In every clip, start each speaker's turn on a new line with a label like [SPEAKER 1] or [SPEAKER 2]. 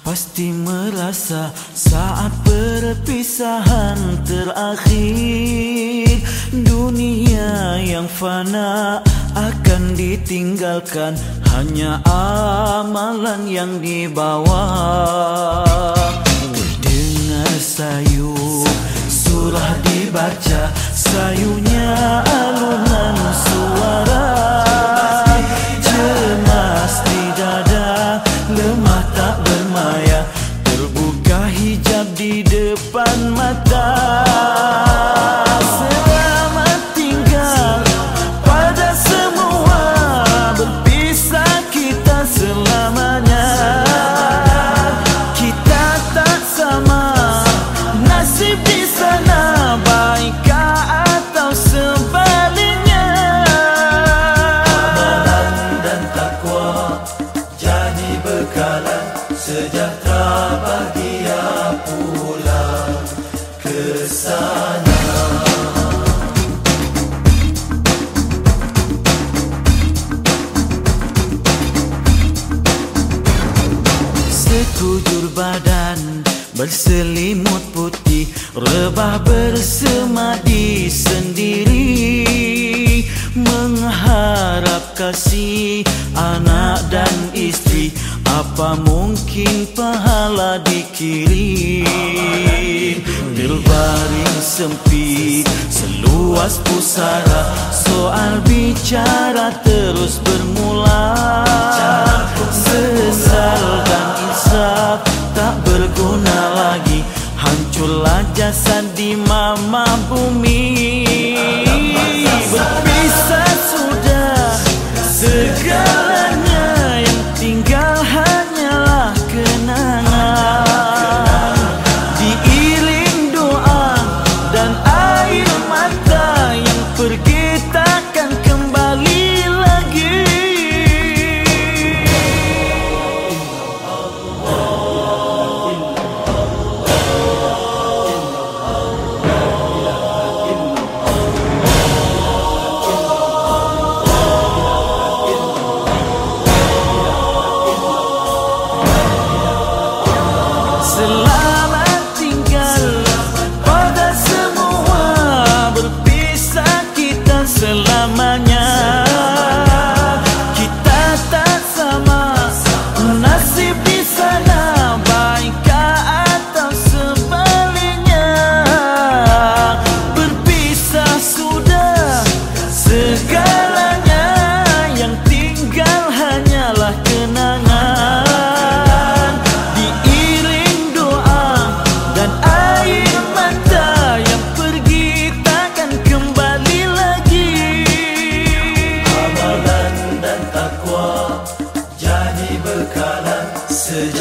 [SPEAKER 1] pasti merasa saat perpisahan terakhir. Dunia yang fana akan ditinggalkan Hanya amalan yang dibawa Sejahtera ke sana Sekujur badan berselimut putih Rebah bersemadi sendiri. Mengharap kasih anak dan istri Apa mungkin pahala dikirim Terbaring sempit seluas pusara. Soal bicara terus bermula. Sesal dan insaf tak berguna lagi. Hancurlah jasad di mama bumi selama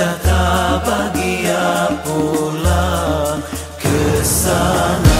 [SPEAKER 1] Sejahtera bahagia pulang ke sana